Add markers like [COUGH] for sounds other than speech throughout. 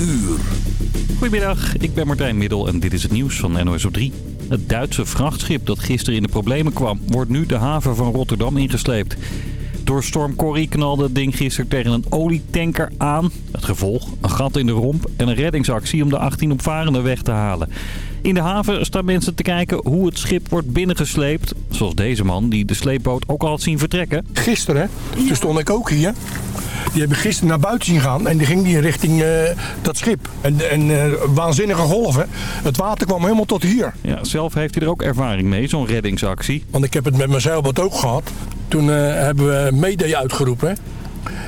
uur. Goedemiddag, ik ben Martijn Middel en dit is het nieuws van NOS op 3. Het Duitse vrachtschip dat gisteren in de problemen kwam... wordt nu de haven van Rotterdam ingesleept. Door storm Corrie knalde het ding gisteren tegen een olietanker aan. Het gevolg, een gat in de romp en een reddingsactie om de 18 opvarenden weg te halen. In de haven staan mensen te kijken hoe het schip wordt binnengesleept. Zoals deze man die de sleepboot ook al had zien vertrekken. Gisteren, toen stond ik ook hier. Die hebben gisteren naar buiten zien gaan en die ging die richting uh, dat schip. En, en uh, waanzinnige golven. Het water kwam helemaal tot hier. Ja, zelf heeft hij er ook ervaring mee, zo'n reddingsactie. Want ik heb het met mijn zeilboot ook gehad. Toen uh, hebben we Mayday uitgeroepen.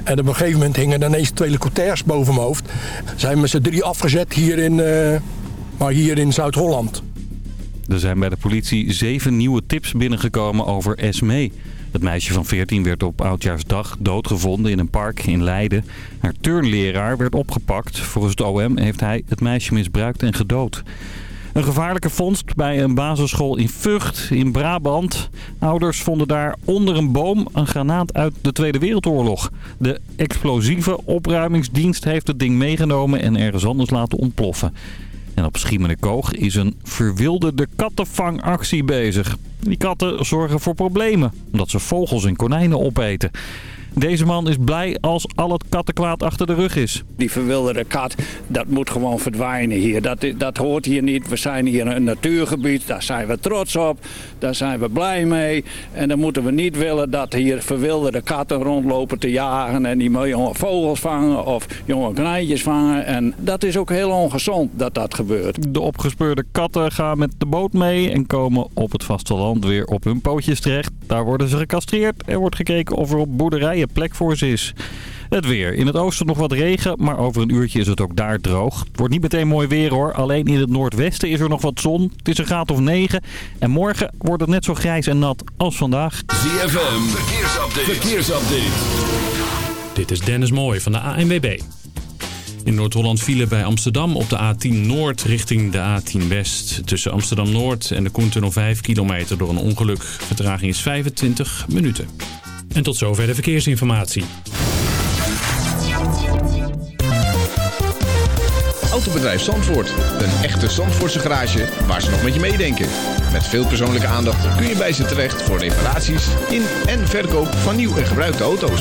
En op een gegeven moment hingen er ineens twee helikopters boven mijn hoofd. Zijn met z'n drie afgezet hier in, maar hier in Zuid-Holland. Er zijn bij de politie zeven nieuwe tips binnengekomen over Esmee. Het meisje van 14 werd op Oudjaarsdag doodgevonden in een park in Leiden. Haar turnleraar werd opgepakt. Volgens het OM heeft hij het meisje misbruikt en gedood. Een gevaarlijke vondst bij een basisschool in Vught in Brabant. Ouders vonden daar onder een boom een granaat uit de Tweede Wereldoorlog. De explosieve opruimingsdienst heeft het ding meegenomen en ergens anders laten ontploffen. En op Schiemenikoog is een verwilderde kattenvangactie bezig. Die katten zorgen voor problemen, omdat ze vogels en konijnen opeten. Deze man is blij als al het kattenkwaad achter de rug is. Die verwilderde kat, dat moet gewoon verdwijnen hier. Dat, dat hoort hier niet. We zijn hier een natuurgebied, daar zijn we trots op. Daar zijn we blij mee. En dan moeten we niet willen dat hier verwilderde katten rondlopen te jagen... en die jonge vogels vangen of jonge konijntjes vangen. En dat is ook heel ongezond dat dat gebeurt. De opgespeurde katten gaan met de boot mee en komen op het vasteland weer op hun pootjes terecht. Daar worden ze gecastreerd en wordt gekeken of er op boerderijen plek voor ze is. Het weer. In het oosten nog wat regen, maar over een uurtje is het ook daar droog. Het wordt niet meteen mooi weer hoor. Alleen in het noordwesten is er nog wat zon. Het is een graad of 9. En morgen wordt het net zo grijs en nat als vandaag. ZFM. Verkeersupdate. Verkeersupdate. Dit is Dennis Mooij van de ANWB. In Noord-Holland vielen bij Amsterdam op de A10 Noord richting de A10 West. Tussen Amsterdam Noord en de Koentunnel 5 kilometer door een ongeluk. Vertraging is 25 minuten. En tot zover de verkeersinformatie. Autobedrijf Zandvoort. Een echte Zandvoortse garage waar ze nog met je meedenken. Met veel persoonlijke aandacht kun je bij ze terecht voor reparaties in en verkoop van nieuw en gebruikte auto's.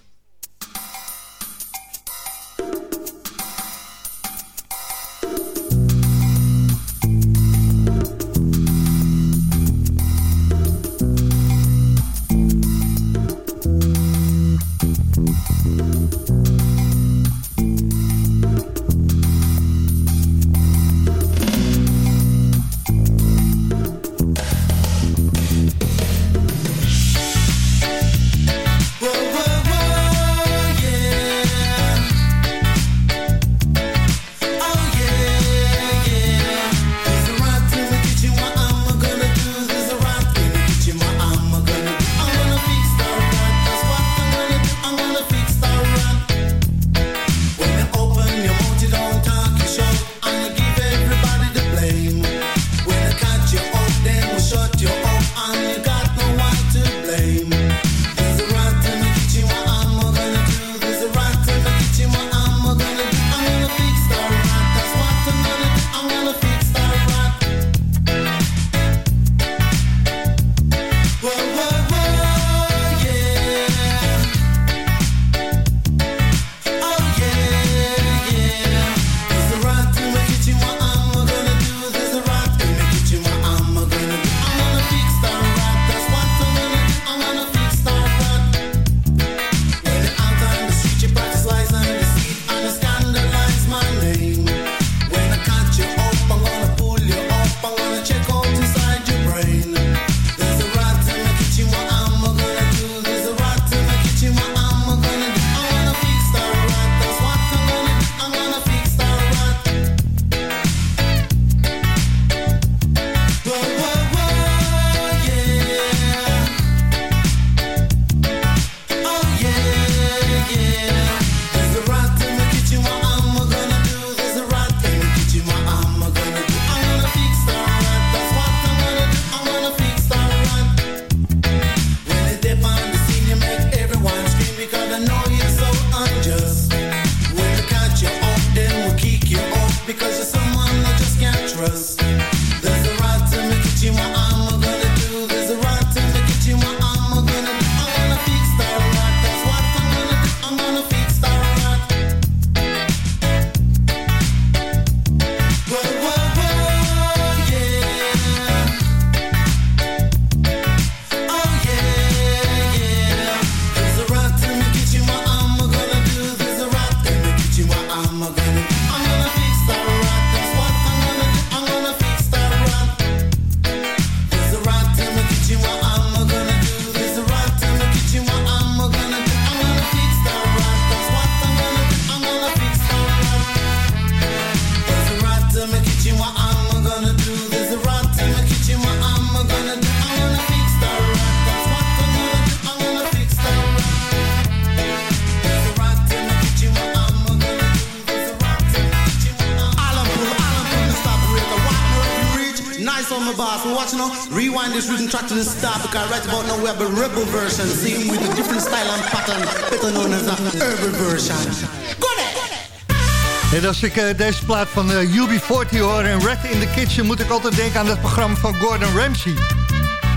Als ik uh, deze plaat van uh, UB40 hoor en Red in the Kitchen... moet ik altijd denken aan het programma van Gordon Ramsay.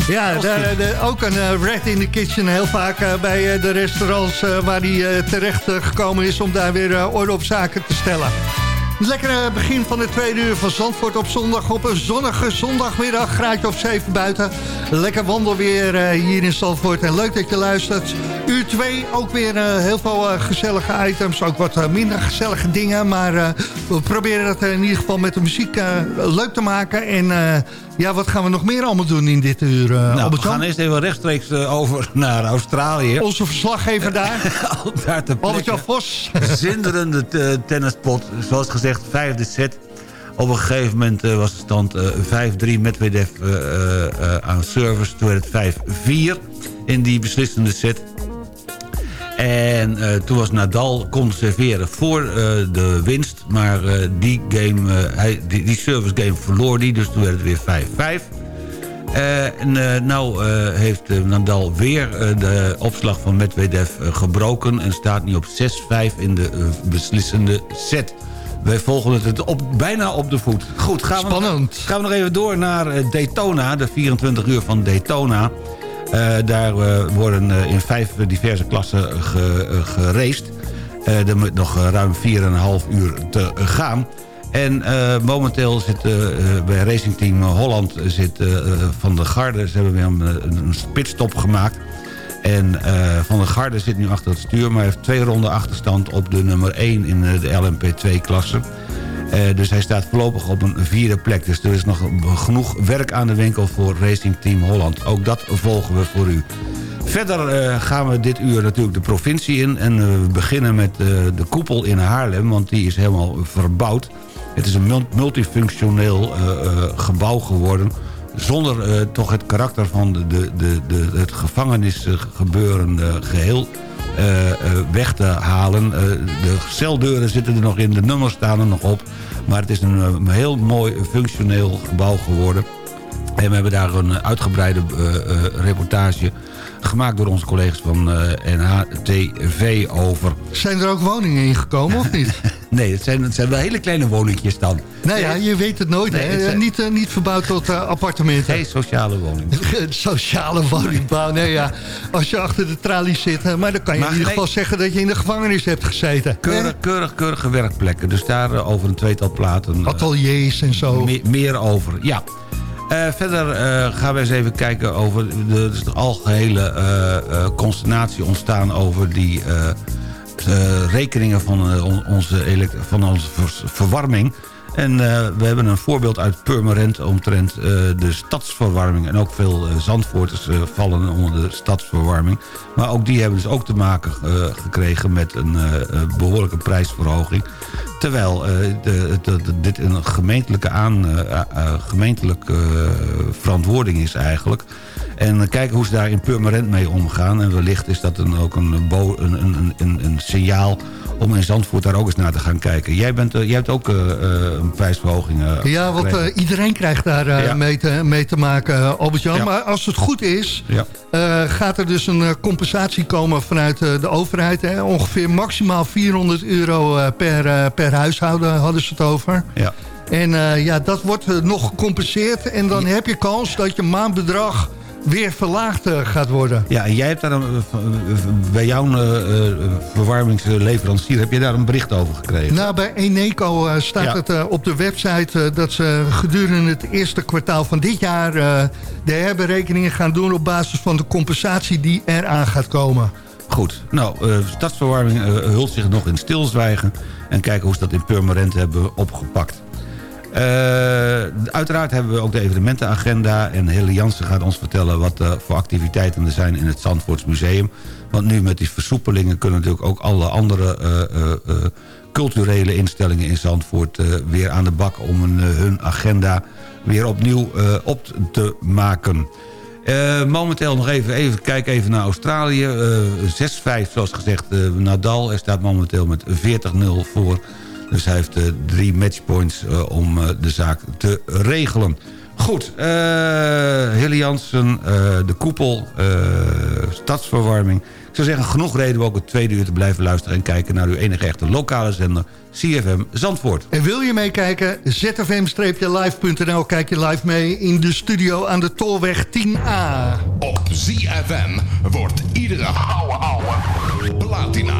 Ja, de, de, ook een uh, Red in the Kitchen. Heel vaak bij de restaurants waar hij terecht gekomen is... om daar weer orde op zaken te stellen. Lekker begin van de tweede uur van Zandvoort op zondag. Op een zonnige zondagmiddag, graadje of 7 buiten. Lekker wandelweer hier in Zandvoort. En leuk dat je luistert. Uur 2 ook weer uh, heel veel uh, gezellige items. Ook wat minder gezellige dingen. Maar we proberen dat in ieder geval met de muziek leuk te maken. En ja, wat gaan we nog meer allemaal doen in dit uur? nou, we gaan eerst even rechtstreeks over [LAUGHS] naar Australië. Onze verslaggever daar. [LAUGHS] daar te Albert-Jan Vos. [LAUGHS] Zinderende tennispot. Zoals gezegd, vijfde set. Op een gegeven moment was de stand uh, 5-3 Medvedev uh, aan service. Toen werd het 5-4 in die beslissende set. En toen was Nadal kon serveren voor de winst. Maar die, game, hij, die, die, service game verloor die. Dus toen werd het weer 5-5. en nou heeft Nadal weer de opslag van Medvedev gebroken... en staat nu op 6-5 in de beslissende set. Wij volgen het op, bijna op de voet. Goed, gaan we, Spannend. gaan we nog even door naar eh, Daytona, de 24 uur van Daytona. Uh, daar uh, worden uh, in vijf diverse klassen ge, er moet nog ruim 4,5 uur te gaan. En momenteel zit bij Racing Team Holland zit, van de Garde... ze hebben weer een, een pitstop gemaakt... En Van der Garde zit nu achter het stuur... maar heeft twee ronden achterstand op de nummer 1 in eh, de LMP2-klasse. Eh, dus hij staat voorlopig op een vierde plek. Dus er is nog genoeg werk aan de winkel voor Racing Team Holland. Ook dat volgen we voor u. Verder uh, gaan we dit uur natuurlijk de provincie in. En we beginnen met de koepel in Haarlem, want die is helemaal verbouwd. Het is een multifunctioneel gebouw geworden zonder toch het karakter van de, de, de, het gevangenisgebeuren geheel weg te halen. de celdeuren zitten er nog in, de nummers staan er nog op. Maar het is een, een heel mooi functioneel gebouw geworden. En we hebben daar een uitgebreide reportage gemaakt door onze collega's van uh, NHTV over. Zijn er ook woningen ingekomen of niet? [LAUGHS] nee, het zijn, het zijn wel hele kleine woningjes dan. Nou ja, je weet het nooit. Nee, het niet, uh, niet verbouwd tot uh, appartementen. Nee, sociale woning. [LAUGHS] sociale woningbouw. Nee, ja. Als je achter de tralies zit. Maar dan kan je maar, in ieder geval nee. zeggen dat je in de gevangenis hebt gezeten. Keurig, keurig, keurige werkplekken. Dus daar over een tweetal platen. Ateliers en zo. Me meer over, ja. Uh, verder uh, gaan we eens even kijken over de, de algehele uh, consternatie ontstaan over die rekeningen van, onze, van onze verwarming. En we hebben een voorbeeld uit Purmerend omtrent de stadsverwarming. En ook veel Zandvoorters vallen onder de stadsverwarming. Maar ook die hebben dus ook te maken gekregen met een behoorlijke prijsverhoging. Terwijl uh, de, dit een gemeentelijke, aan, uh, uh, gemeentelijke verantwoording is eigenlijk. En kijken hoe ze daar in Purmerend mee omgaan. En wellicht is dat dan ook een, een, een, een, een signaal om in Zandvoort daar ook eens naar te gaan kijken. Jij, bent, uh, jij hebt ook uh, een prijsverhoging uh, Ja, want iedereen krijgt daar ja. mee, te, mee te maken, Albert-Jan. Ja. Maar als het goed is, ja. gaat er dus een compensatie komen vanuit de overheid. Hè? Ongeveer maximaal 400 euro per, per huishouden hadden ze het over. Ja. En ja, dat wordt nog gecompenseerd. En dan heb je kans dat je maandbedrag weer verlaagd uh, gaat worden. Ja, en jij hebt daar een, uh, bij jouw uh, verwarmingsleverancier heb je daar een bericht over gekregen? Nou, bij Eneco staat ja. het op de website dat ze gedurende het eerste kwartaal van dit jaar de herberekeningen gaan doen op basis van de compensatie die eraan gaat komen. Goed, nou, stadsverwarming hult zich nog in stilzwijgen en kijken hoe ze dat in Purmerend hebben opgepakt. Uh, uiteraard hebben we ook de evenementenagenda. En Helle Jansen gaat ons vertellen wat uh, voor activiteiten er zijn in het Zandvoortsmuseum. Want nu met die versoepelingen kunnen natuurlijk ook alle andere uh, culturele instellingen in Zandvoort weer aan de bak om een, hun agenda weer opnieuw op te maken. momenteel nog even, even kijken even naar Australië. 6-5 zoals gezegd Nadal. Er staat momenteel met 40-0 voor dus hij heeft uh, drie matchpoints uh, om uh, de zaak te regelen. Goed, uh, Hilly Jansen, de koepel, stadsverwarming. Ik zou zeggen, genoeg reden om ook het tweede uur te blijven luisteren... en kijken naar uw enige echte lokale zender, CFM Zandvoort. En wil je meekijken? zfm-live.nl. Kijk je live mee in de studio aan de Tolweg 10A. Op ZFM wordt iedere ouwe ouwe platina.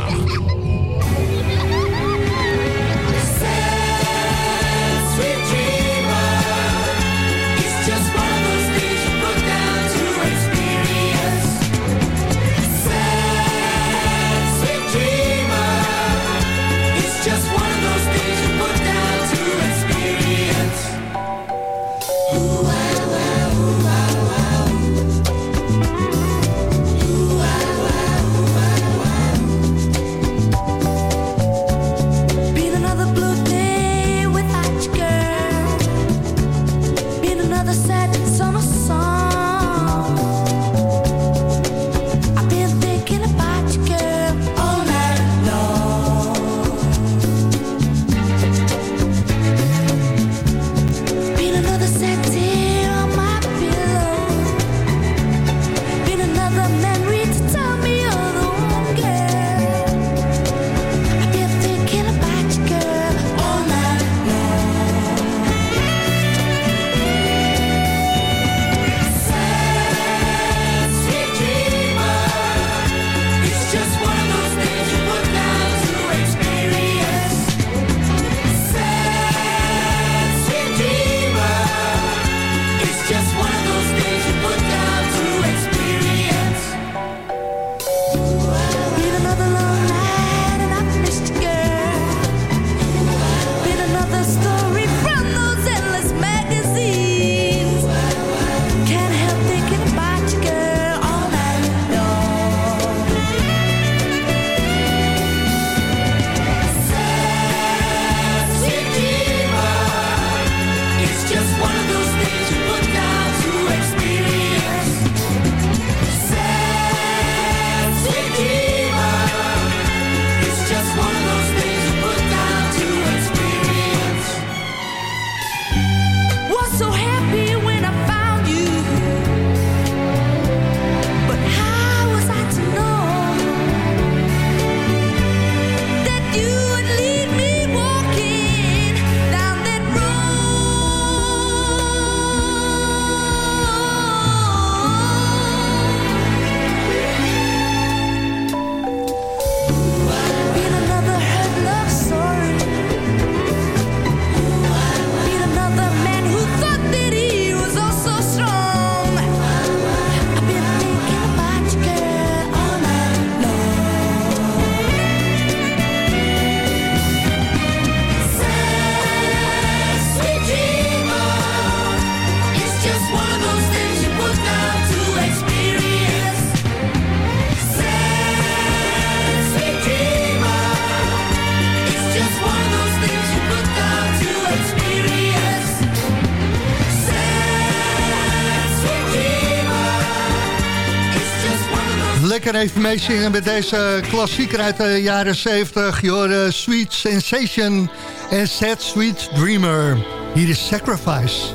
Lekker even meezingen met deze klassieker uit de jaren 70. Your Sweet Sensation en Sad Sweet Dreamer. Hier is Sacrifice.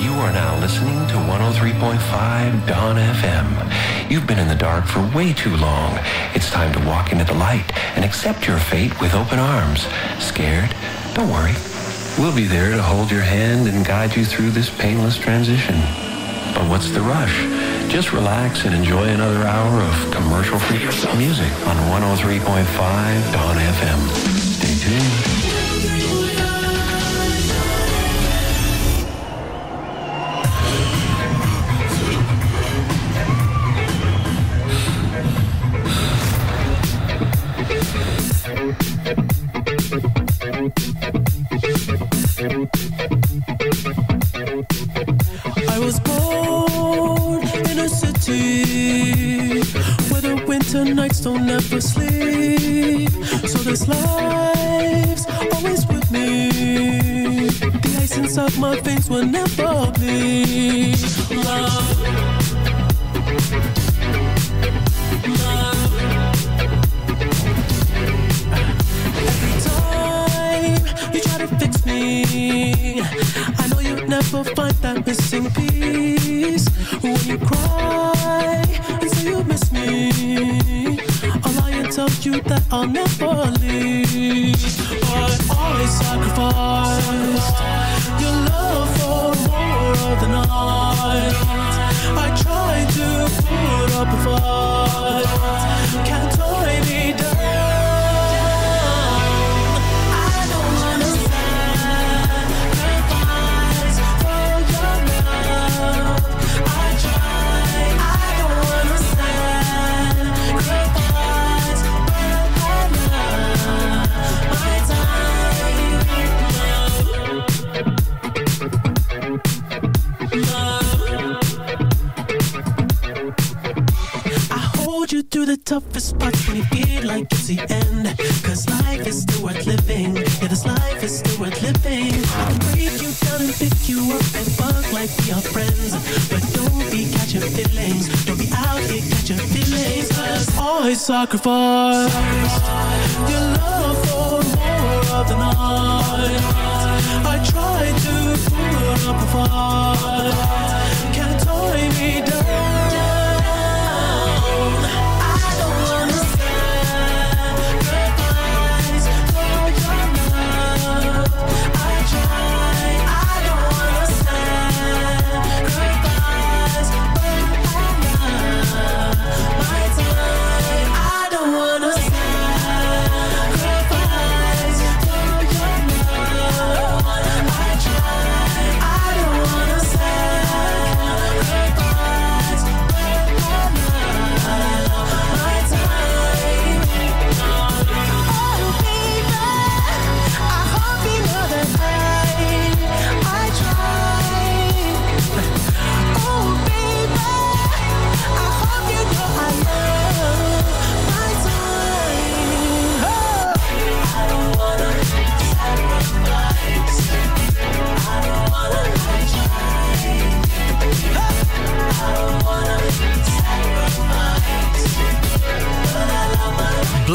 You are now listening to 103.5 Dawn FM. You've been in the dark for way too long. It's time to walk into the light and accept your fate with open arms. Scared? Don't worry. We'll be there to hold your hand and guide you through this painless transition. But what's the rush? Just relax and enjoy another hour of commercial-free music on 103.5 Dawn FM. Stay tuned. Don't ever sleep. So this life's always with me. The ice inside my veins will never bleed. Love. Love. Every time you try to fix me I know you never never find that missing piece. promise you that I'll never leave. But I sacrificed, Your love for more than I. sacrifice your love for more of the night.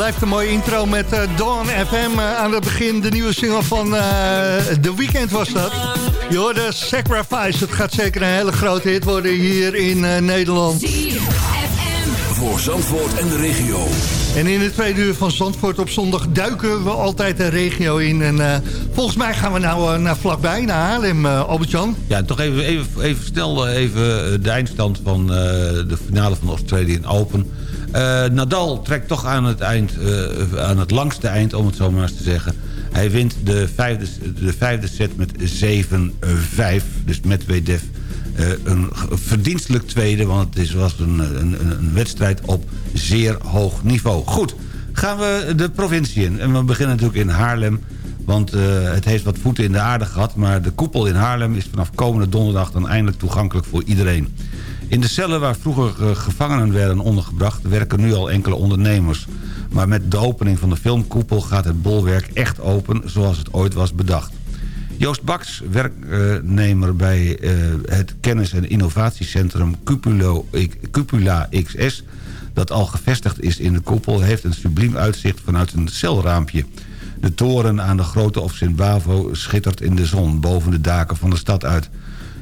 Blijft een mooie intro met eh, Dawn FM. eh, aan het begin de nieuwe single van eh The Weeknd was dat. Je hoorde Sacrifice. Het gaat zeker een hele grote hit worden hier in eh, Nederland. Voor Zandvoort en de regio. En in het tweede uur van Zandvoort op zondag duiken we altijd de regio in. En eh, volgens mij gaan we nou naar vlakbij, naar Haarlem, eh, Albert-Jan. Ja, toch even, even, even snel even de eindstand van eh, de finale van de Australian Open. Eh, Nadal trekt toch aan het, eind, eh, aan het langste eind, om het zo maar eens te zeggen. Hij wint de vijfde, de set met 7-5. Dus met Medvedev eh, een verdienstelijk tweede... want het is, was een, een, een wedstrijd op zeer hoog niveau. Goed, gaan we de provincie in. En we beginnen natuurlijk in Haarlem... Want het heeft wat voeten in de aarde gehad... maar de koepel in Haarlem is vanaf komende donderdag... dan eindelijk toegankelijk voor iedereen. In de cellen waar vroeger eh, gevangenen werden ondergebracht... werken nu al enkele ondernemers. Maar met de opening van de filmkoepel gaat het bolwerk echt open... zoals het ooit was bedacht. Joost Baks, werknemer bij eh, het kennis- en innovatiecentrum Cupulo, Cupula XS... dat al gevestigd is in de koepel... heeft een subliem uitzicht vanuit een celraampje. De toren aan de grote of Sint-Bavo schittert in de zon... boven de daken van de stad uit.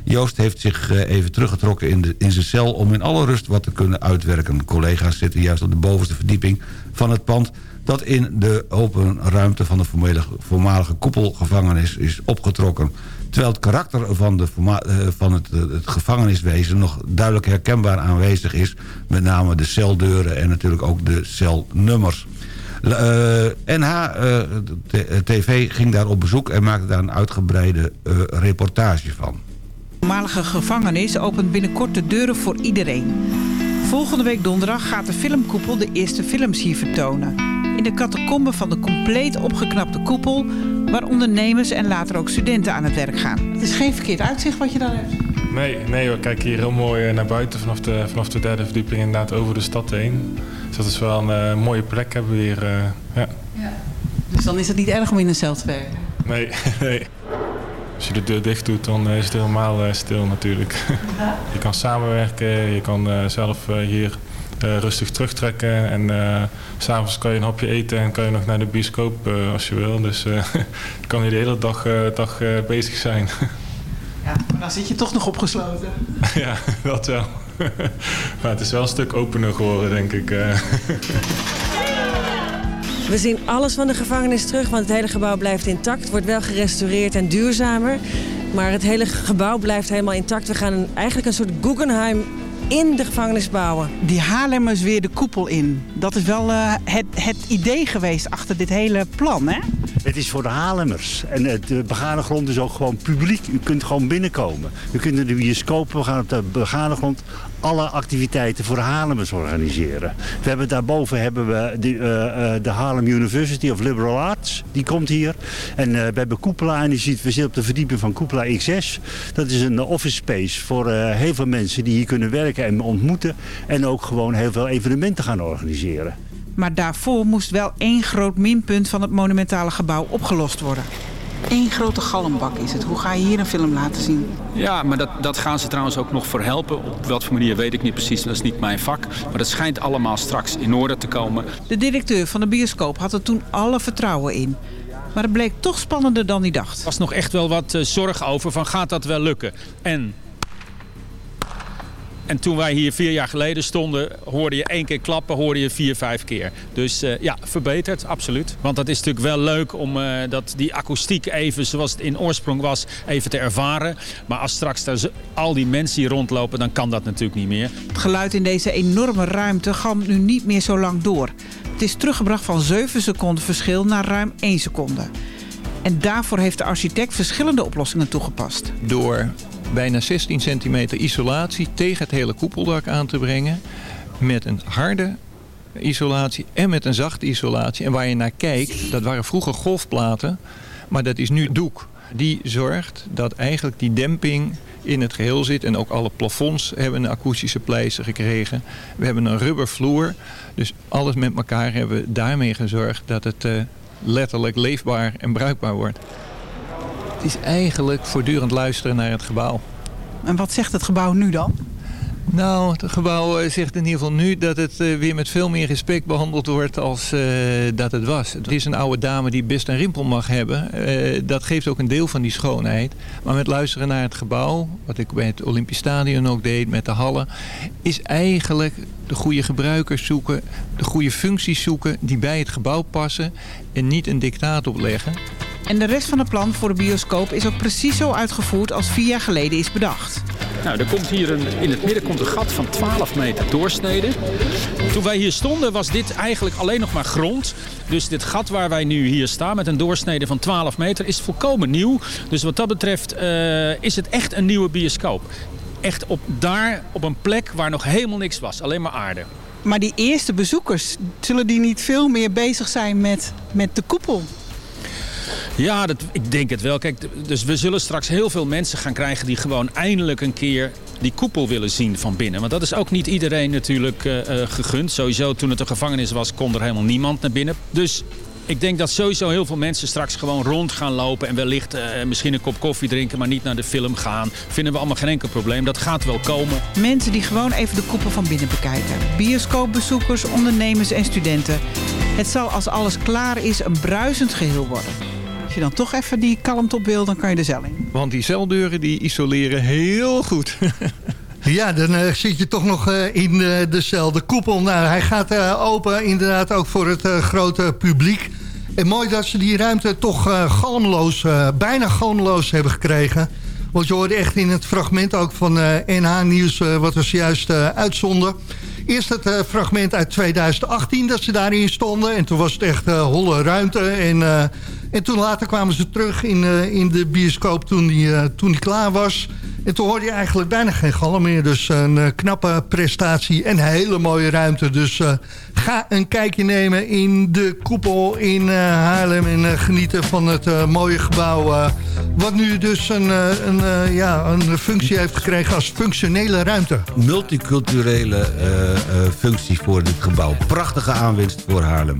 Joost heeft zich eh, even teruggetrokken in, de, in zijn cel... om in alle rust wat te kunnen uitwerken. Collega's zitten juist op de bovenste verdieping van het pand... dat in de open ruimte van de voormalige, voormalige koepelgevangenis is opgetrokken. Terwijl het karakter van, de, eh, van het, eh, het gevangeniswezen... nog duidelijk herkenbaar aanwezig is. Met name de celdeuren en natuurlijk ook de celnummers. Eh, NH eh, t- TV ging daar op bezoek en maakte daar een uitgebreide reportage van. De voormalige gevangenis opent binnenkort de deuren voor iedereen. Volgende week donderdag gaat de filmkoepel de eerste films hier vertonen. In de catacomben van de compleet opgeknapte koepel... waar ondernemers en later ook studenten aan het werk gaan. Het is geen verkeerd uitzicht wat je dan hebt. Nee, nee hoor. Kijk hier heel mooi eh, naar buiten vanaf de, vanaf de derde verdieping inderdaad over de stad heen. Dus dat is wel een eh, mooie plek hebben we hier. eh, ja. Dus dan is het niet erg om in een cel te werken. Nee, [LAUGHS] nee. Als je de deur dicht doet, dan is het helemaal eh, stil natuurlijk. [LAUGHS] je kan samenwerken, je kan eh, zelf eh, hier eh, rustig terugtrekken. En eh, s s'avonds kan je een hapje eten en kan je nog naar de bioscoop eh, als je wil. Dus eh, [LAUGHS] je kan hier de hele dag, eh, dag eh, bezig zijn. Ja, maar dan zit je toch nog opgesloten. [LAUGHS] ja, dat wel. maar het is wel een stuk opener geworden, denk ik. We zien alles van de gevangenis terug, want het hele gebouw blijft intact. Wordt wel gerestaureerd en duurzamer. Maar het hele gebouw blijft helemaal intact. We gaan een, eigenlijk een soort Guggenheim in de gevangenis bouwen. Die Haarlemmers weer de koepel in. Dat is wel eh, het, het idee geweest achter dit hele plan, hè? Het is voor de Haarlemmers. En het, de begane grond is ook gewoon publiek. U kunt gewoon binnenkomen. U kunt in de bioscoop, we gaan op de begane grond alle activiteiten voor de Haarlemmers organiseren. We hebben daarboven hebben we de, eh, de Haarlem University of Liberal Arts. Die komt hier. En eh, we hebben Koepela en die ziet, we zitten op de verdieping van Koepela X6. Dat is een office space voor heel veel mensen die hier kunnen werken en ontmoeten. En ook gewoon heel veel evenementen gaan organiseren. Maar daarvoor moest wel één groot minpunt van het monumentale gebouw opgelost worden. Eén grote galmbak is het. Hoe ga je hier een film laten zien? Ja, maar dat, dat gaan ze trouwens ook nog voor helpen. Op wat voor manier weet ik niet precies, dat is niet mijn vak. Maar dat schijnt allemaal straks in orde te komen. De directeur van de bioscoop had er toen alle vertrouwen in. Maar het bleek toch spannender dan hij dacht. Er was nog echt wel wat eh, zorg over van gaat dat wel lukken. En, en toen wij hier vier jaar geleden stonden, hoorde je één keer klappen, hoorde je vier, vijf keer. Dus eh, ja, verbeterd, absoluut. Want dat is natuurlijk wel leuk om eh, dat, die akoestiek even zoals het in oorsprong was, even te ervaren. Maar als straks al die mensen hier rondlopen, dan kan dat natuurlijk niet meer. Het geluid in deze enorme ruimte galmt nu niet meer zo lang door. Het is teruggebracht van 7 seconden verschil naar ruim 1 seconde. En daarvoor heeft de architect verschillende oplossingen toegepast. door bijna 16 centimeter isolatie tegen het hele koepeldak aan te brengen. Met een harde isolatie en met een zachte isolatie. En waar je naar kijkt, dat waren vroeger golfplaten, maar dat is nu doek. Die zorgt dat eigenlijk die demping in het geheel zit. En ook alle plafonds hebben een akoestische pleister gekregen. We hebben een rubbervloer. Dus alles met elkaar hebben we daarmee gezorgd dat het eh, letterlijk leefbaar en bruikbaar wordt. Het is eigenlijk voortdurend luisteren naar het gebouw. En wat zegt het gebouw nu dan? Nou, het gebouw eh, zegt in ieder geval nu dat het eh, weer met veel meer respect behandeld wordt als eh, dat het was. Het is een oude dame die best een rimpel mag hebben. Dat geeft ook een deel van die schoonheid. Maar met luisteren naar het gebouw, wat ik bij het Olympisch Stadion ook deed met de hallen, is eigenlijk de goede gebruikers zoeken, de goede functies zoeken die bij het gebouw passen en niet een dictaat opleggen. En de rest van het plan voor de bioscoop is ook precies zo uitgevoerd als vier jaar geleden is bedacht. Nou, er komt hier een, in het midden komt een gat van 12 meter doorsneden. Toen wij hier stonden was dit eigenlijk alleen nog maar grond. Dus dit gat waar wij nu hier staan met een doorsnede van 12 meter is volkomen nieuw. Dus wat dat betreft eh, is het echt een nieuwe bioscoop. Echt op, daar op een plek waar nog helemaal niks was. Alleen maar aarde. Maar die eerste bezoekers, zullen die niet veel meer bezig zijn met, met de koepel? Ja, dat, ik denk het wel. Kijk, dus we zullen straks heel veel mensen gaan krijgen die gewoon eindelijk een keer die koepel willen zien van binnen. Want dat is ook niet iedereen natuurlijk eh, eh, gegund. Sowieso toen het een gevangenis was, kon er helemaal niemand naar binnen. Dus ik denk dat sowieso heel veel mensen straks gewoon rond gaan lopen en wellicht eh, misschien een kop koffie drinken, maar niet naar de film gaan. Vinden we allemaal geen enkel probleem. Dat gaat wel komen. Mensen die gewoon even de koepel van binnen bekijken. Bioscoopbezoekers, ondernemers en studenten. Het zal als alles klaar is een bruisend geheel worden. Als je dan toch even die kalmte op wil, dan kan je er zelf in. Want die celdeuren die isoleren heel goed. [LAUGHS] Ja, dan eh, zit je toch nog eh, in eh, dezelfde koepel. Nou, hij gaat eh, open inderdaad ook voor het eh, grote publiek. En mooi dat ze die ruimte toch eh, galmloos, eh, bijna galmloos hebben gekregen. Want je hoorde echt in het fragment ook van eh, NH Nieuws wat we zojuist eh, uitzonden. Eerst het eh, fragment uit 2018 dat ze daarin stonden. En toen was het echt eh, holle ruimte. En, eh, en toen later kwamen ze terug in, eh, in de bioscoop toen die, eh, toen die klaar was. En toen hoorde je eigenlijk bijna geen galm meer. Dus een eh, knappe prestatie en hele mooie ruimte. Dus eh, ga een kijkje nemen in de koepel in Haarlem. En genieten van het eh, mooie gebouw. wat nu dus een, eh, een, eh, ja, een functie heeft gekregen als functionele ruimte. Multiculturele eh, eh, functie voor dit gebouw. Prachtige aanwinst voor Haarlem.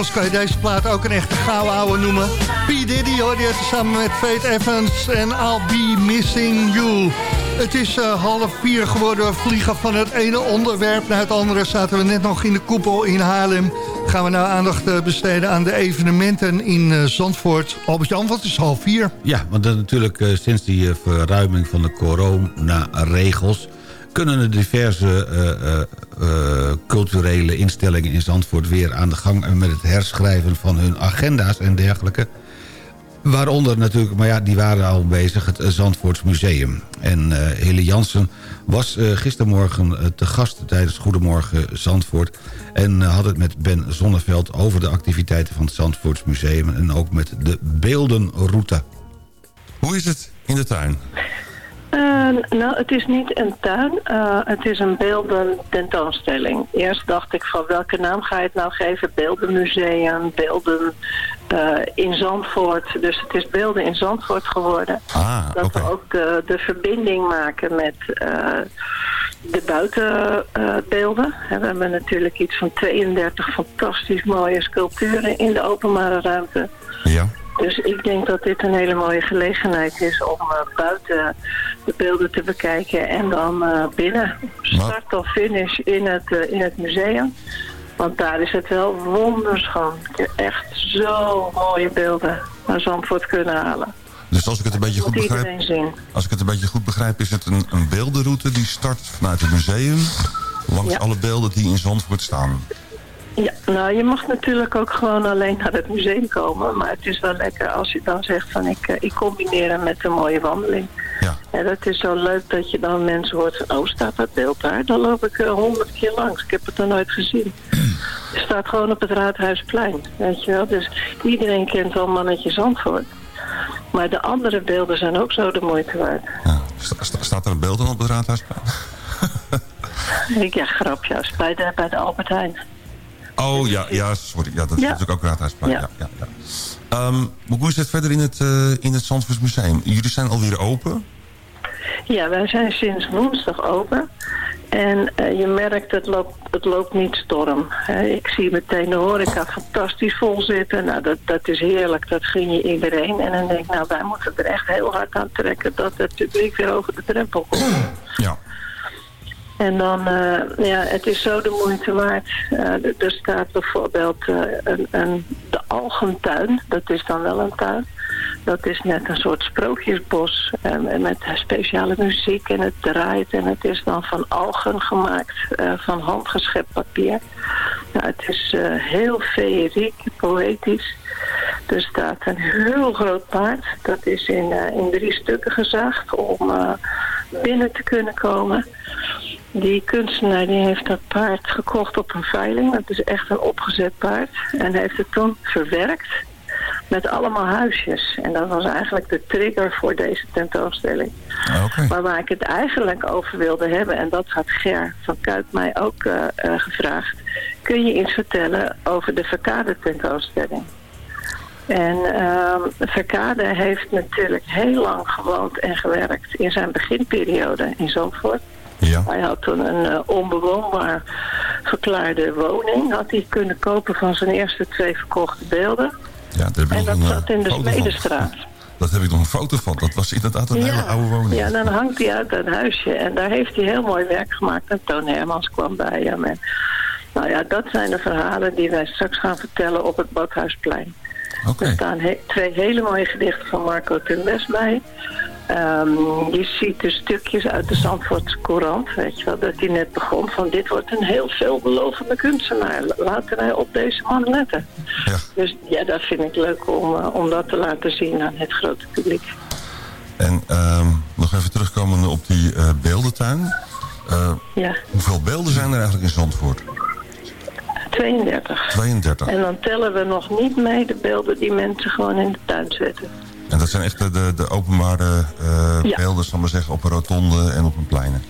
Inmiddels kan je deze plaat ook een echte gouden ouwe noemen. P. Diddy hoorde je samen met Fate Evans en Be Missing You. Het is eh, half vier geworden. We vliegen van het ene onderwerp naar het andere. Zaten we net nog in de koepel in Haarlem. Gaan we nou aandacht eh, besteden aan de evenementen in eh, Zandvoort. Albert-Jan, wat is half vier? Ja, want natuurlijk sinds die verruiming van de coronaregels... kunnen de diverse culturele instellingen in Zandvoort weer aan de gang... met het herschrijven van hun agenda's en dergelijke. Waaronder natuurlijk, maar ja, die waren al bezig, het Zandvoorts Museum. En eh Hille Jansen was eh, gistermorgen eh, te gast tijdens Goedemorgen Zandvoort... en eh, had het met Ben Zonneveld over de activiteiten van het Zandvoorts Museum... en ook met de beeldenroute. Hoe is het in de tuin? Nou, het is niet een tuin. Eh, het is een beelden tentoonstelling. Eerst dacht ik van welke naam ga je het nou geven? Beeldenmuseum, beelden eh, in Zandvoort. Dus het is beelden in Zandvoort geworden. Ah, dat we ook de, de verbinding maken met uh, de buitenbeelden. we hebben natuurlijk iets van 32 fantastisch mooie sculpturen in de openbare ruimte. Ja. Dus ik denk dat dit een hele mooie gelegenheid is om uh, buiten de beelden te bekijken en dan uh, binnen. Start of finish in het, uh, in het museum. Want daar is het wel wonderschoon. Je echt zo mooie beelden naar Zandvoort kunnen halen. Dus als ik het een beetje goed begrijp, als ik het een beetje goed begrijp, is het een, een beeldenroute die start vanuit het museum langs Ja. alle beelden die in Zandvoort staan. Ja, nou je mag natuurlijk ook gewoon alleen naar het museum komen. Maar het is wel lekker als je dan zegt van ik, eh, ik combineer hem met een mooie wandeling. Ja. En dat is zo leuk dat je dan mensen hoort van oh staat dat beeld daar? Dan loop ik eh, honderd keer langs. Ik heb het nog nooit gezien. [CLEARS THROAT] Het staat gewoon op het Raadhuisplein, weet je wel. Dus iedereen kent wel mannetje Zandvoort. Maar de andere beelden zijn ook zo de moeite waard. Sta- sta- staat er een beeld dan op het Raadhuisplein? Ik, [LAUGHS] ja, grapjes. Bij de, bij de Albert Heijn. Oh ja, ja sorry. Ja, dat is Ja. natuurlijk ook Raadhuisplein. Ja. Ja. Ja, ja, maar hoe is het verder in het, eh in het Zandvoorts Museum? Jullie zijn alweer open? Ja, wij zijn sinds woensdag open. En eh, je merkt, het loopt, het loopt niet storm. Hè. ik zie meteen de horeca fantastisch vol zitten. Nou, dat, dat is heerlijk. Dat gun je iedereen. En dan denk ik, nou, wij moeten er echt heel hard aan trekken... dat het publiek weer over de drempel komt. Ja. En dan, eh, ja, het is zo de moeite waard. Eh, er- staat bijvoorbeeld eh, een, een, de Algentuin. Dat is dan wel een tuin. Dat is net een soort sprookjesbos. eh, met speciale muziek en het draait. En het is dan van algen gemaakt. van handgeschept papier. Nou, het is heel feeriek, poëtisch. Er staat een heel groot paard. Dat is in, in drie stukken gezaagd om binnen te kunnen komen. Die kunstenaar die heeft dat paard gekocht op een veiling. Dat is echt een opgezet paard. En heeft het toen verwerkt met allemaal huisjes. En dat was eigenlijk de trigger voor deze tentoonstelling. Maar waar ik het eigenlijk over wilde hebben... en dat had Ger van Kuip mij ook eh, eh, gevraagd... kun je iets vertellen over de Verkade tentoonstelling? En ehm Verkade heeft natuurlijk heel lang gewoond en gewerkt in zijn beginperiode in Zandvoort. Hij had toen een eh, onbewoonbaar verklaarde woning. Had hij kunnen kopen van zijn eerste twee verkochte beelden. Ja, ik En dat een, eh, zat in de. Smedestraat. Dat heb ik nog een foto van. Dat was inderdaad een hele oude woning. Ja, dan hangt hij uit een huisje. En daar heeft hij heel mooi werk gemaakt. En Toon Hermans kwam bij hem. En, nou ja, dat zijn de verhalen die wij straks gaan vertellen op het Badhuisplein. Er staan he- twee hele mooie gedichten van Marco Tumbes bij. Ehm, je ziet de stukjes uit de Zandvoortse Courant, weet je wel, dat hij net begon van dit wordt een heel veelbelovende kunstenaar. Laten wij op deze man letten. Dus ja, dat vind ik leuk om, eh, om dat te laten zien aan het grote publiek. En ehm, nog even terugkomen op die eh, beeldentuin. Eh, Ja, Hoeveel beelden zijn er eigenlijk in Zandvoort? 32. 32. En dan tellen we nog niet mee de beelden die mensen gewoon in de tuin zetten. En dat zijn echt de, de, openbare eh, beelden, zal maar zeggen, op een rotonde en op een pleinen.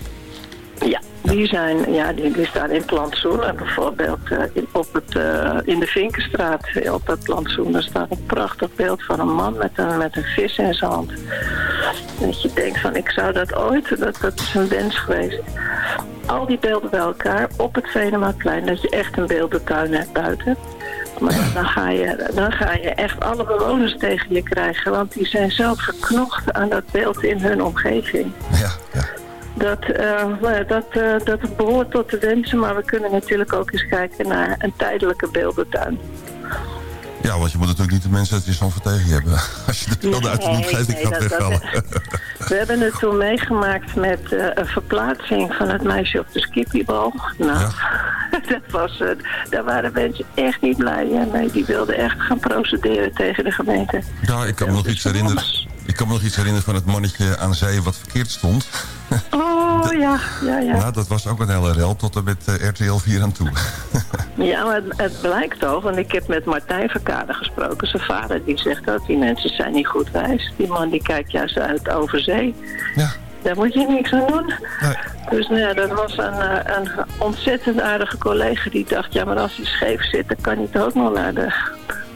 Ja, die, zijn, ja, die, die staan in plantsoen. En bijvoorbeeld eh, in, op het, eh, in de Vinkenstraat, eh, op dat plantsoen, daar staat een prachtig beeld van een man met een, met een vis in zijn hand. Dat je denkt van, ik zou dat ooit, dat, dat is een wens geweest. Al die beelden bij elkaar op het Venemaplein, dat je echt een beeldentuin hebt buiten. Maar dan ga, je, dan ga je echt alle bewoners tegen je krijgen, want die zijn zelf geknocht aan dat beeld in hun omgeving. Dat, eh, nou ja, dat, eh, dat behoort tot de wensen, maar we kunnen natuurlijk ook eens kijken naar een tijdelijke beeldentuin. Ja, want je moet natuurlijk niet de mensen uit Zandvoort tegen hebben. [LAUGHS] Als je de beelden uit de mond Nee, nee. [LAUGHS] We hebben het toen meegemaakt met eh, een verplaatsing van het meisje op de skippiebal. Nou, [LAUGHS] dat was, daar waren mensen echt niet blij mee. Die wilden echt gaan procederen tegen de gemeente. Ja, ik kan me nog iets herinneren. Ik kan me nog iets herinneren van het mannetje aan zee wat verkeerd stond. [LAUGHS] Oh [LAUGHS] ja, ja, ja. Nou, dat was ook een hele rel tot en met eh, RTL 4 aan toe. Ja, maar het, het blijkt toch, want ik heb met Martijn Verkade gesproken. Zijn vader die zegt ook, die mensen zijn niet goed wijs. Die man die kijkt juist uit over zee. Ja. Daar moet je niks aan doen. Dus nou ja, dat was een, eh, een ontzettend aardige collega die dacht... ja, maar als hij scheef zit, dan kan hij toch ook nog naar de,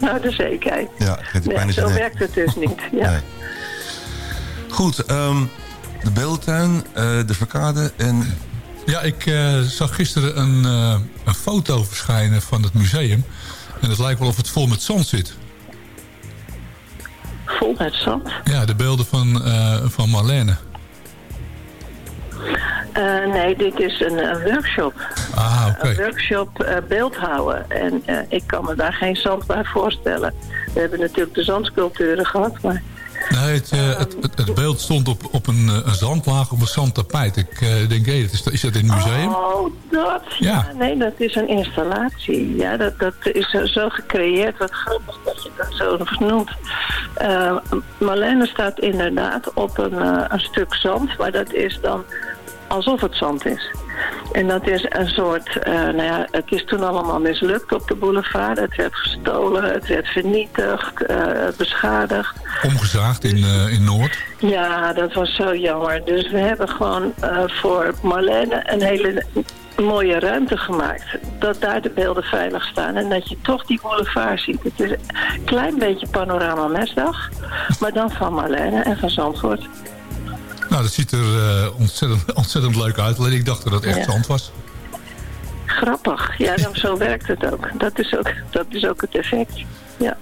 naar de zee kijken. Ja, Nee, zo werkt het dus niet. [LAUGHS] Ja. Nee. Goed, ehm, de beeldentuin, eh, de verkade en... Ja, ik eh, zag gisteren een, eh, een foto verschijnen van het museum. En het lijkt wel of het vol met zand zit. Vol met zand. Ja, de beelden van, eh, van Marlene. Eh, nee, dit is een, een workshop. Ah, oké. Een workshop eh, beeldhouden. En eh, ik kan me daar geen zand bij voorstellen. We hebben natuurlijk de zandsculpturen gehad, maar... Nee, het, eh, het, het, het beeld stond op, op een, een zandlaag op een zandtapijt. Ik denk, is, is dat in het museum? Oh, dat? Ja. Nee, dat is een installatie. Ja, dat, dat is zo- gecreëerd. Wat grappig dat je dat zo noemt. Marlene staat inderdaad op een, een stuk zand. Maar dat is dan alsof het zand is. En dat is een soort, eh, nou ja, het is toen allemaal mislukt op de boulevard. Het werd gestolen, het werd vernietigd, eh, beschadigd. Omgezaagd in, eh, in Noord. Ja, dat was zo jammer. Dus we hebben gewoon voor Marlene een hele mooie ruimte gemaakt. Dat daar de beelden veilig staan en dat je toch die boulevard ziet. Het is een klein beetje panorama mesdag, maar dan van Marlene en van Zandvoort. Nou, dat ziet er eh, ontzettend, [LAUGHS] ontzettend leuk uit. Alleen ik dacht dat het echt Ja. zand was. Grappig, ja, dan, zo werkt het ook. Dat is ook, dat is ook het effect. Ja.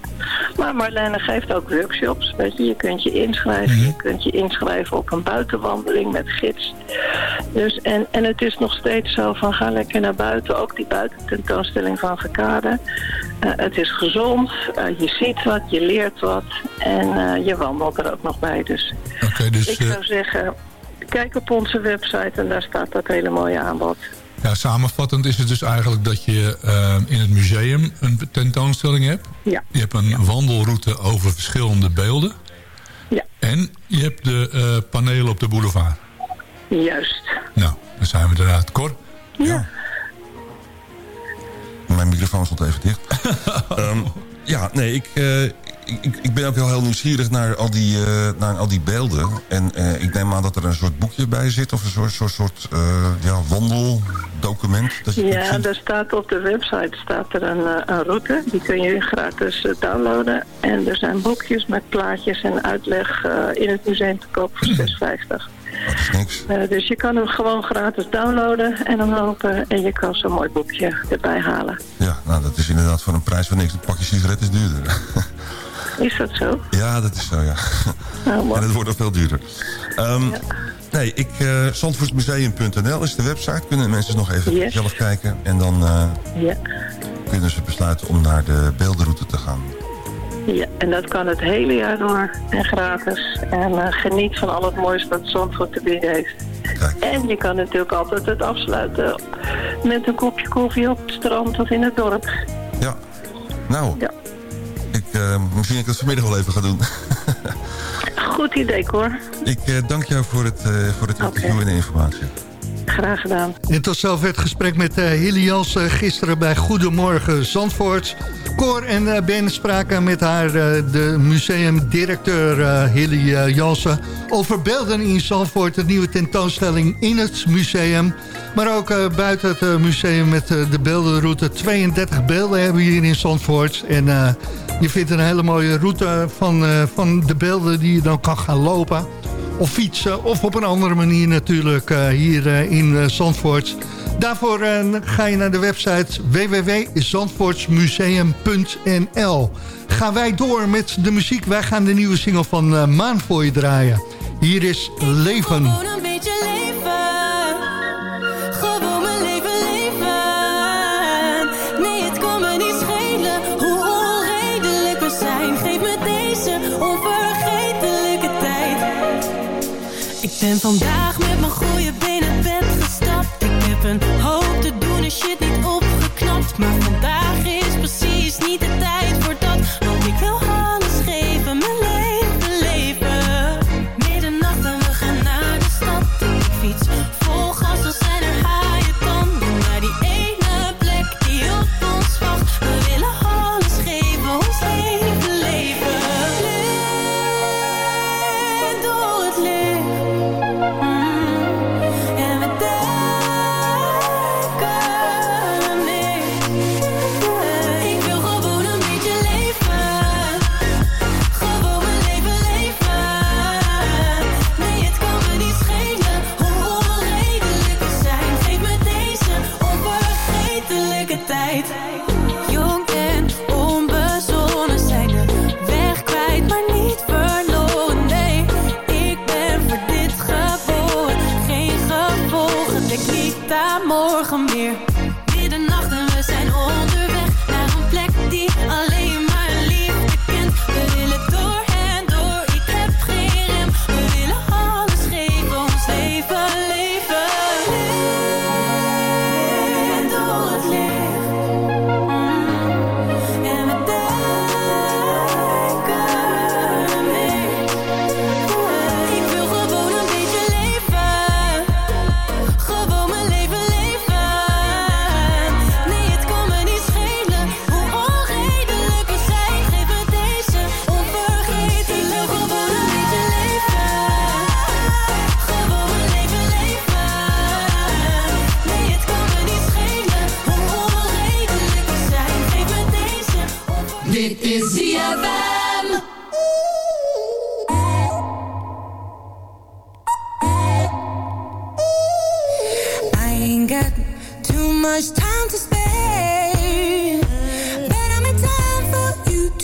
Maar Marlene geeft ook workshops. Weet je. je kunt je inschrijven. Je kunt je inschrijven op een buitenwandeling met gids. Dus, en, en het is nog steeds zo van ga lekker naar buiten. Ook die buitententoonstelling van Verkade. Eh, het is gezond. eh, je ziet wat, je leert wat. En eh, je wandelt er ook nog bij. Dus, Oké, dus ik zou zeggen, kijk op onze website en daar staat dat hele mooie aanbod. Ja, samenvattend is het dus eigenlijk dat je eh, in het museum een tentoonstelling hebt. Ja. Je hebt een wandelroute over verschillende beelden. Ja. En je hebt de eh, panelen op de boulevard. Juist. Nou, dan zijn we eruit. Cor? Ja. Mijn microfoon stond even dicht. [LAUGHS] Ehm, ja, nee, ik, eh, ik, ik- ben ook wel heel nieuwsgierig naar al die, eh, naar al die beelden. En eh, ik neem aan dat er een soort boekje bij zit... of een soort, soort, soort eh, ja, wandeldocument. Dat je Ja, daar staat op de website staat er een, een route. Die kun je gratis downloaden. En er zijn boekjes met plaatjes en uitleg in het museum te koop voor 6,50. Dat is niks. Dus je kan hem gewoon gratis downloaden en dan lopen. En je kan zo'n mooi boekje erbij halen. Ja, nou, dat is inderdaad voor een prijs van niks. Een pakje sigaret is duurder. [LAUGHS] Is dat zo? ja, dat is zo, ja. [LAUGHS] Nou, en het wordt ook veel duurder. Ehm, Nee, ik, zandvoortsmuseum.nl is de website. Kunnen mensen nog even Yes. zelf kijken. En dan eh, Ja. kunnen ze besluiten om naar de beeldenroute te gaan. Ja, en dat kan het hele jaar door en gratis. En eh, geniet van al het moois dat Zandvoort te bieden heeft. En je kan natuurlijk altijd het afsluiten met een kopje koffie op het strand of in het dorp. Ja, nou, ik, eh, misschien dat ik het vanmiddag wel even ga doen. [LAUGHS] Goed idee, Cor. ik eh, dank jou voor het, eh, voor het interview en de informatie. Graag gedaan. En tot zover het gesprek met uh, Hilly Jansen gisteren bij Goedemorgen Zandvoort. Cor en uh, Ben spraken met haar, uh, de museumdirecteur uh, Hilly uh, Jansen... over beelden in Zandvoort, de nieuwe tentoonstelling in het museum. Maar ook uh, buiten het uh, museum met uh, de beeldenroute. 32 beelden hebben we hier in Zandvoort. En uh, je vindt een hele mooie route van, uh, van de beelden die je dan kan gaan lopen of fietsen of op een andere manier natuurlijk uh, hier uh, in Zandvoort. Daarvoor ga je naar de website www.zandvoortsmuseum.nl. Gaan wij door met de muziek. Wij gaan de nieuwe single van Maan voor je draaien. Hier is leven. Ik ben vandaag met mijn goede benen bed gestapt. Ik heb een hoop te doen en shit niet opgeknapt. Maar vandaag is precies niet de tijd voor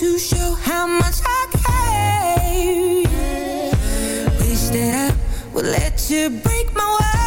to show how much I care. Wish that I would let you break my heart.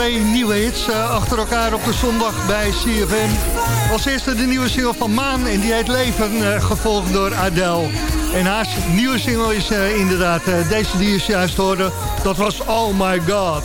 twee nieuwe hits eh, achter elkaar op de zondag bij CFM. Als eerste de nieuwe single van Maan en die heet Leven, uh, gevolgd door Adele. En haar nieuwe single is eh, inderdaad, deze die je juist hoorde, dat was Oh My God.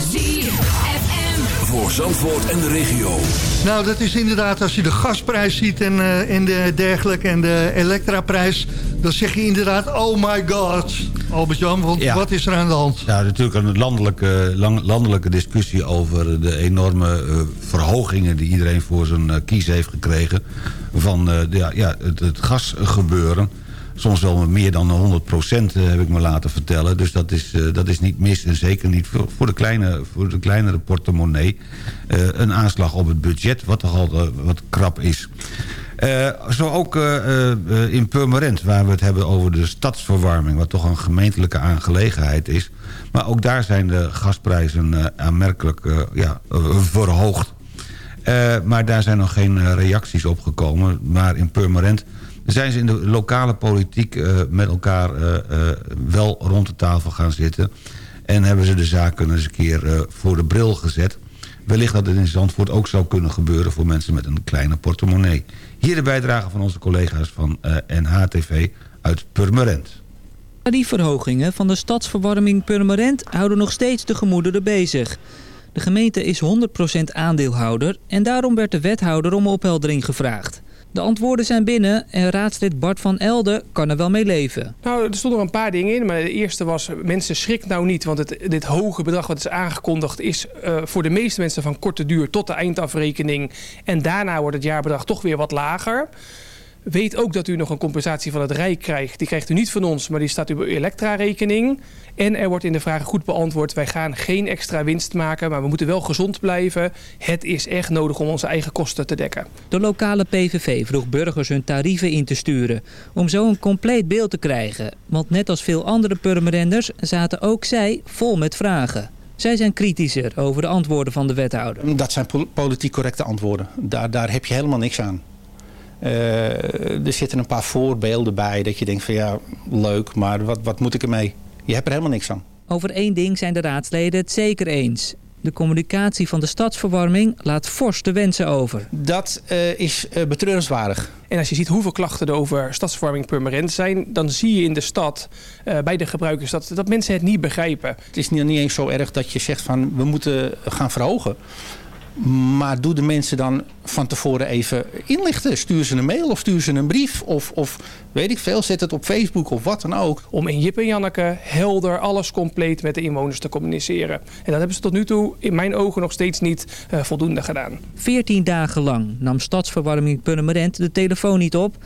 Voor Zandvoort en de regio. Nou, dat is inderdaad, als je de gasprijs ziet en, en de dergelijke en de elektraprijs... dan zeg je inderdaad, oh my god. Albert-Jan, want wat is er aan de hand? Ja, natuurlijk een landelijke, landelijke discussie over de enorme eh, verhogingen... die iedereen voor zijn eh, kies heeft gekregen van uh, ja, het, gasgebeuren. Soms wel meer dan 100 heb ik me laten vertellen. Dus dat is, dat is niet mis en zeker niet voor, voor de, kleine, voor de kleinere portemonnee... een aanslag op het budget, wat toch al wat krap is. Eh, zo ook eh, eh, in Purmerend, waar we het hebben over de stadsverwarming... wat toch een gemeentelijke aangelegenheid is. Maar ook daar zijn de gasprijzen aanmerkelijk ja, verhoogd. maar daar zijn nog geen reacties op gekomen. Maar in Purmerend zijn ze in de lokale politiek met elkaar wel rond de tafel gaan zitten... en hebben ze de zaak eens een keer voor de bril gezet... Wellicht dat het in Zandvoort ook zou kunnen gebeuren... voor mensen met een kleine portemonnee. Hier de bijdrage van onze collega's van eh, NHTV uit Purmerend. Die verhogingen van de stadsverwarming Purmerend houden nog steeds de gemoederen bezig. De gemeente is 100% aandeelhouder en daarom werd de wethouder om opheldering gevraagd. De antwoorden zijn binnen en raadslid Bart van Elde kan er wel mee leven. Nou, er stonden er een paar dingen in. Maar de eerste was, mensen schrik nou niet. Want het, dit hoge bedrag wat is aangekondigd is uh, voor de meeste mensen van korte duur tot de eindafrekening. En daarna wordt het jaarbedrag toch weer wat lager. Weet ook dat u nog een compensatie van het Rijk krijgt. Die krijgt u niet van ons, maar die staat u op uw elektra-rekening. En er wordt in de vragen goed beantwoord. Wij gaan geen extra winst maken, maar we moeten wel gezond blijven. Het is echt nodig om onze eigen kosten te dekken. De lokale PVV vroeg burgers hun tarieven in te sturen. Om zo een compleet beeld te krijgen. Want net als veel andere purmerenders zaten ook zij vol met vragen. Zij zijn kritischer over de antwoorden van de wethouder. Dat zijn politiek correcte antwoorden. Daar, daar heb je helemaal niks aan. Uh, er zitten een paar voorbeelden bij dat je denkt van ja, leuk, maar wat, wat moet ik ermee? Je hebt er helemaal niks aan. Over één ding zijn de raadsleden het zeker eens. De communicatie van de stadsverwarming laat fors de wensen over. Dat uh, is uh, betreurenswaardig. En als je ziet hoeveel klachten er over stadsverwarming permanent zijn... dan zie je in de stad, uh, bij de gebruikers, dat, dat mensen het niet begrijpen. Het is niet, niet eens zo erg dat je zegt van we moeten gaan verhogen. Maar doe de mensen dan van tevoren even inlichten. Stuur ze een mail of stuur ze een brief. Of, of weet ik veel, zet het op Facebook of wat dan ook. Om in Jip en Janneke helder alles compleet met de inwoners te communiceren. En dat hebben ze tot nu toe in mijn ogen nog steeds niet uh, voldoende gedaan. 14 dagen lang nam Stadsverwarming Purmerend de telefoon niet op...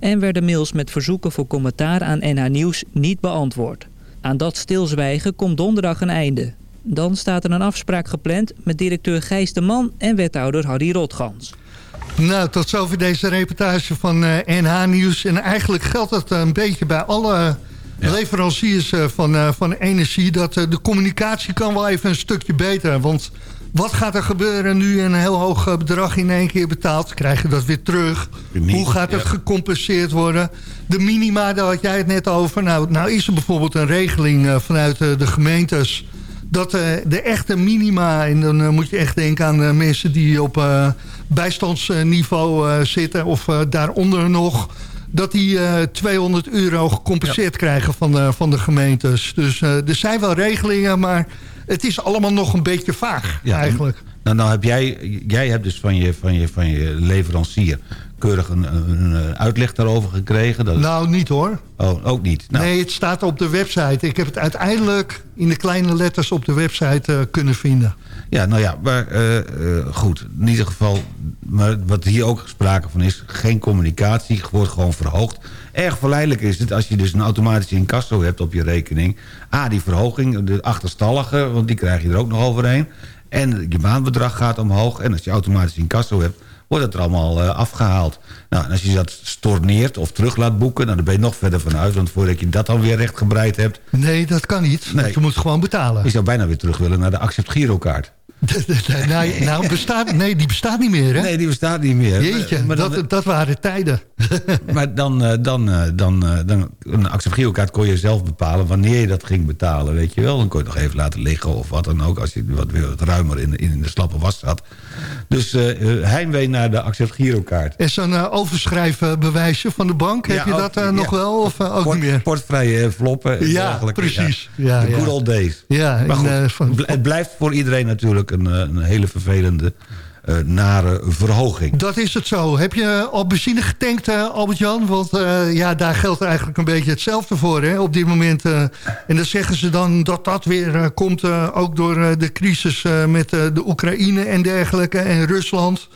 en werden mails met verzoeken voor commentaar aan NH Nieuws niet beantwoord. Aan dat stilzwijgen komt donderdag een einde. Dan staat er een afspraak gepland met directeur Gijs de Man en wethouder Harry Rotgans. Nou, tot zover deze reportage van NH eh, Nieuws. En eigenlijk geldt het een beetje bij alle leveranciers uh, van, uh, van energie... dat de communicatie kan wel even een stukje beter. Want wat gaat er gebeuren nu een heel hoog bedrag in één keer betaald? Krijg je dat weer terug? Hoe gaat het gecompenseerd worden? De minima, daar had jij het net over. Nou, nou is er bijvoorbeeld een regeling vanuit de gemeentes dat uh, de echte minima... en dan uh, moet je echt denken aan uh, mensen die op bijstandsniveau zitten... of daaronder nog dat die 200 euro gecompenseerd ja. krijgen van de, van de gemeentes. Dus er zijn wel regelingen, maar het is allemaal nog een beetje vaag ja, eigenlijk. Nou, nou heb jij, jij hebt dus van je, van je, van je leverancier keurig een, een, uitleg daarover gekregen? Dat nou, niet hoor. Oh, ook niet? Nou. Nee, het staat op de website. Ik heb het uiteindelijk in de kleine letters op de website uh, kunnen vinden. Ja, nou ja, maar uh, uh, goed. In ieder geval, maar wat hier ook sprake van is... geen communicatie, wordt gewoon verhoogd. Erg verleidelijk is het als je dus een automatische incasso hebt op je rekening. A, die verhoging, de achterstallige, want die krijg je er ook nog overheen. En je maandbedrag gaat omhoog. En als je automatisch incasso hebt wordt het er allemaal uh, afgehaald. Nou, en als je dat storneert of terug laat boeken... Nou, dan ben je nog verder vanuit. Want voordat je dat alweer recht gebreid hebt... Nee, dat kan niet. Nee. Je moet gewoon betalen. Je zou bijna weer terug willen naar de Accept Girokaart. Nou, nou bestaat, nee, die bestaat niet meer, hè? Nee, die bestaat niet meer. Jeetje, maar dan, dat, dat waren tijden. [LAUGHS] maar dan, eh, dan, eh, dan, dan, een acceptgirokaart kon je zelf bepalen wanneer je dat ging betalen, weet je wel. Dan kon je het nog even laten liggen of wat dan ook, als je wat, wat ruimer in, in de slappe was zat. Dus uh, heimwee naar de Accept Girokaart. En zo'n uh, overschrijfbewijsje van de bank, heb je dat uh, nog wel of ook Port, niet meer? Portvrije floppen. Ja, precies. Ja. de good old days. Ja, maar goed, van, het blijft voor iedereen natuurlijk een, een hele vervelende... Uh, nare verhoging. Dat is het zo. Heb je al benzine getankt, uh, Albert-Jan? Want uh, ja, daar geldt eigenlijk een beetje hetzelfde voor hè, op dit moment. en dan zeggen ze dan dat dat weer komt ook door de crisis met de Oekraïne en dergelijke en Rusland.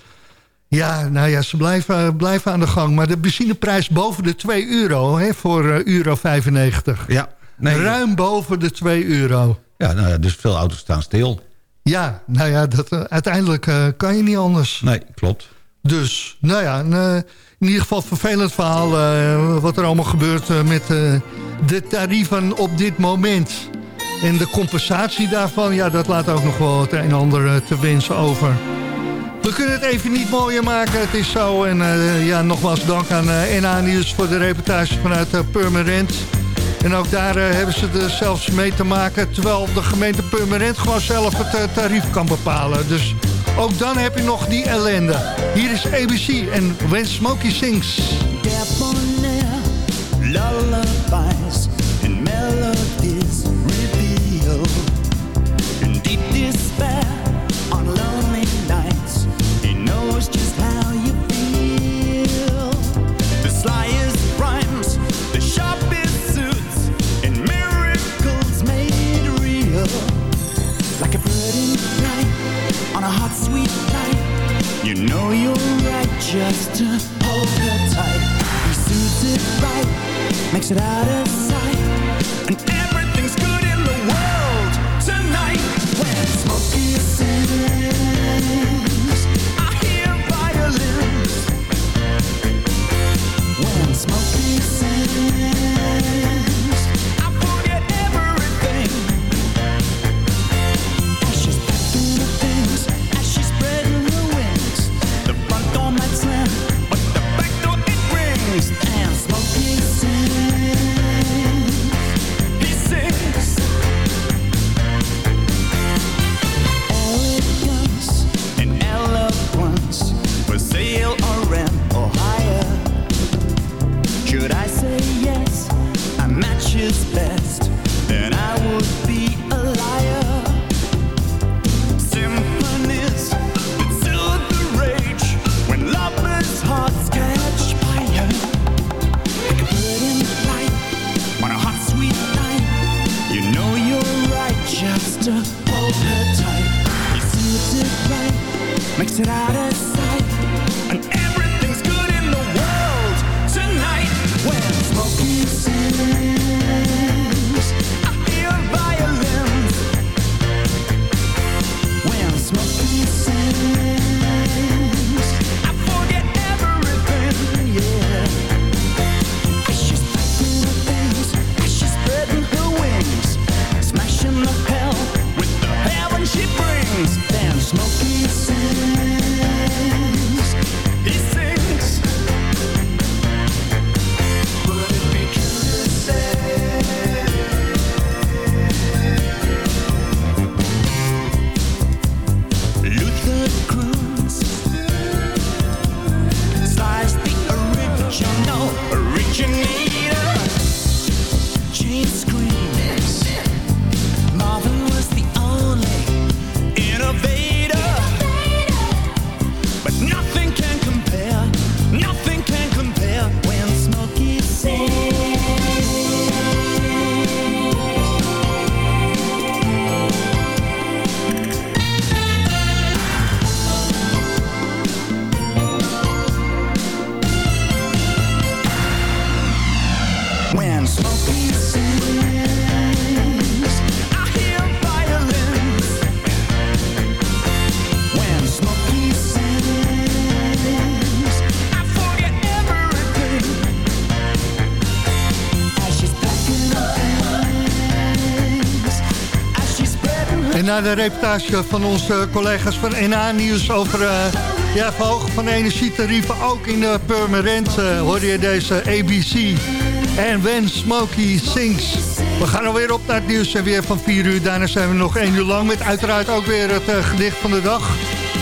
Ja, nou ja, ze blijven, blijven aan de gang. Maar de benzineprijs boven de 2 euro hè, voor euro 95. Ja, nee. Ruim boven de 2 euro. Ja, nou ja, dus veel auto's staan stil. Ja, nou ja, dat, uh, uiteindelijk uh, kan je niet anders. Nee, klopt. Dus, nou ja, een, eh, in ieder geval vervelend verhaal... Uh, wat er allemaal gebeurt uh, met de tarieven op dit moment. En de compensatie daarvan, ja, dat laat ook nog wel het een en ander te wensen over. We kunnen het even niet mooier maken, het is zo. En ja, nogmaals dank aan NA Nieuws voor de reportage vanuit Purmerend... En ook daar uh, hebben ze er zelfs mee te maken... terwijl de gemeente Purmerend gewoon zelf het uh, tarief kan bepalen. Dus ook dan heb je nog die ellende. Hier is ABC en When Smokey Sings. Know you're right just to hold her tight. He suits it right, makes it out of sight, spreading her En na de reportage van onze collega's van NA Nieuws over uh, ja, verhogen van energietarieven, ook in de Purmerend, uh, hoorde je deze ABC. En When Smokey Sings. We gaan alweer op naar het nieuws en weer van 4 uur. Daarna zijn we nog 1 uur lang met uiteraard ook weer het uh, gedicht van de dag.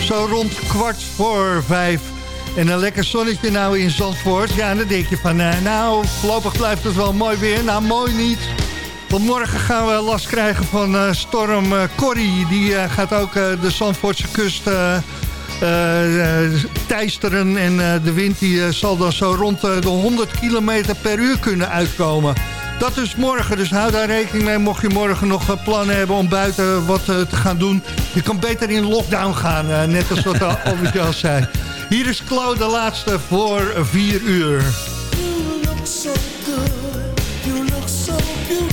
Zo rond kwart voor vijf. En een lekker zonnetje nou in Zandvoort. Ja, en dan denk je van, nou, voorlopig blijft het wel mooi weer. Nou, mooi niet. Want morgen gaan we last krijgen van uh, storm uh, Corrie. Die uh, gaat ook de Zandvoortse kust teisteren. En de wind die, zal dan zo rond de 100 km per uur kunnen uitkomen. Dat is morgen, dus hou daar rekening mee. Mocht je morgen nog plannen hebben om buiten wat te gaan doen... je kan beter in lockdown gaan, net als wat [LAUGHS] Albert al zei. Hier is Claude, de laatste voor 4 uur.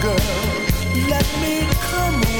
girl, let me come away.